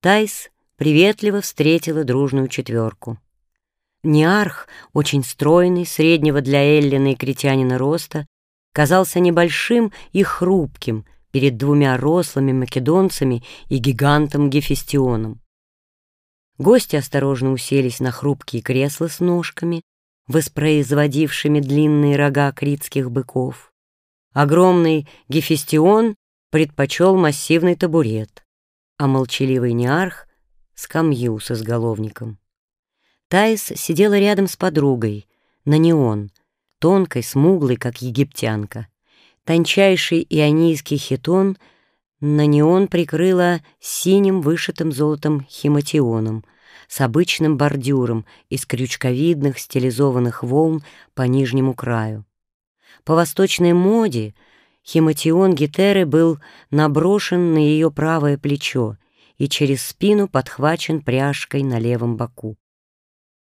Тайс приветливо встретила дружную четверку. Неарх, очень стройный, среднего для Эллина и критянина роста, казался небольшим и хрупким перед двумя рослыми македонцами и гигантом Гефестионом. Гости осторожно уселись на хрупкие кресла с ножками, воспроизводившими длинные рога критских быков. Огромный Гефестион предпочел массивный табурет, а молчаливый Неарх — скамью с изголовником. Таис сидела рядом с подругой, на неон, тонкой, смуглой, как египтянка. Тончайший ионийский хитон на неон прикрыла синим вышитым золотом химатионом с обычным бордюром из крючковидных стилизованных волн по нижнему краю. По восточной моде химатион Гетеры был наброшен на ее правое плечо и через спину подхвачен пряжкой на левом боку.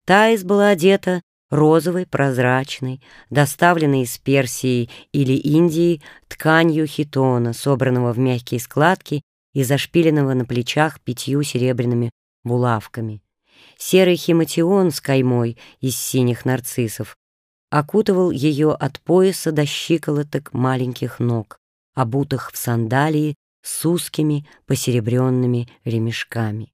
Таис была одета розовой, прозрачной, доставленной из Персии или Индии тканью хитона, собранного в мягкие складки и зашпиленного на плечах пятью серебряными булавками. Серый химатион с каймой из синих нарциссов окутывал ее от пояса до щиколоток маленьких ног, обутых в сандалии с узкими посеребренными ремешками.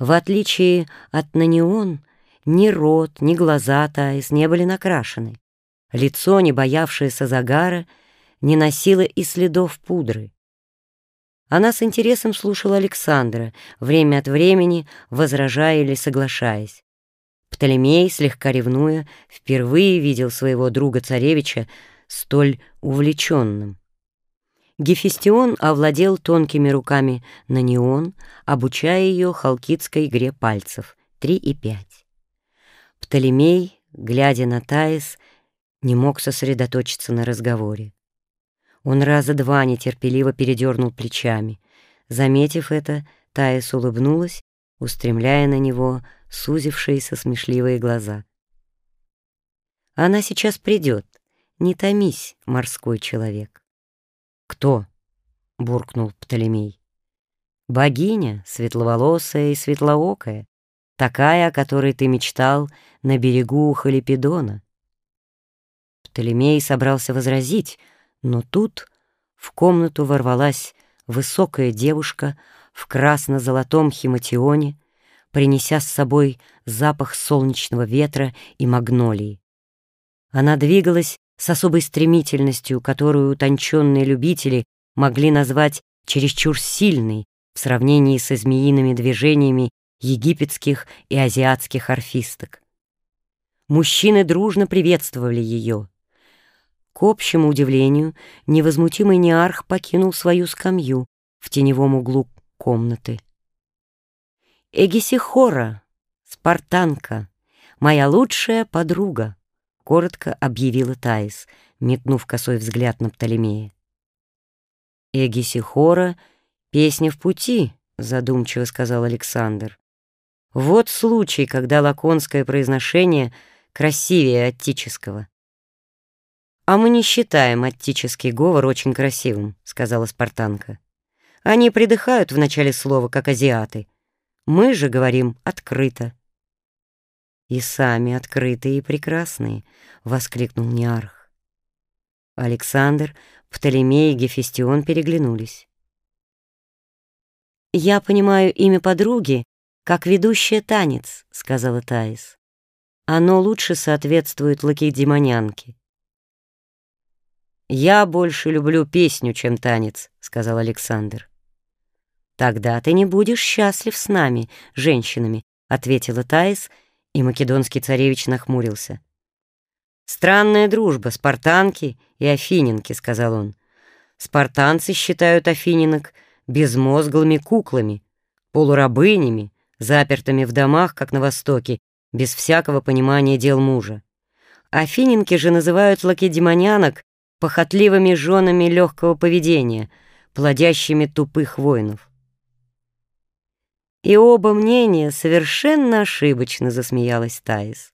В отличие от нанион, ни рот, ни глаза Таис не были накрашены. Лицо, не боявшееся загара, не носило и следов пудры. Она с интересом слушала Александра, время от времени возражая или соглашаясь. Птолемей, слегка ревнуя, впервые видел своего друга-царевича столь увлеченным. Гефестион овладел тонкими руками на неон, обучая ее халкидской игре пальцев, три и пять. Птолемей, глядя на Таис, не мог сосредоточиться на разговоре. Он раза два нетерпеливо передернул плечами. Заметив это, Таис улыбнулась, устремляя на него сузившиеся смешливые глаза. «Она сейчас придет. Не томись, морской человек». «Кто?» — буркнул Птолемей. «Богиня, светловолосая и светлоокая, такая, о которой ты мечтал на берегу Халипедона. Птолемей собрался возразить, но тут в комнату ворвалась высокая девушка в красно-золотом химатионе, принеся с собой запах солнечного ветра и магнолии. Она двигалась с особой стремительностью, которую утонченные любители могли назвать чересчур сильной в сравнении со змеиными движениями египетских и азиатских орфисток. Мужчины дружно приветствовали ее. К общему удивлению, невозмутимый неарх покинул свою скамью в теневом углу комнаты. «Эгисихора, спартанка, моя лучшая подруга», — коротко объявила Таис, метнув косой взгляд на Птолемея. «Эгисихора — песня в пути», — задумчиво сказал Александр. Вот случай, когда лаконское произношение красивее аттического. «А мы не считаем аттический говор очень красивым», — сказала спартанка. «Они придыхают в начале слова, как азиаты. Мы же говорим открыто». «И сами открытые и прекрасные», — воскликнул Неарх. Александр, Птолемей и Гефестион переглянулись. «Я понимаю имя подруги «Как ведущая танец», — сказала Таис. «Оно лучше соответствует лакедемонянке». «Я больше люблю песню, чем танец», — сказал Александр. «Тогда ты не будешь счастлив с нами, женщинами», — ответила Таис, и македонский царевич нахмурился. «Странная дружба, спартанки и афининки», — сказал он. «Спартанцы считают афининок безмозглыми куклами, полурабынями, запертыми в домах, как на Востоке, без всякого понимания дел мужа. Афининки же называют лакедемонянок похотливыми женами легкого поведения, плодящими тупых воинов. И оба мнения совершенно ошибочно засмеялась Таис.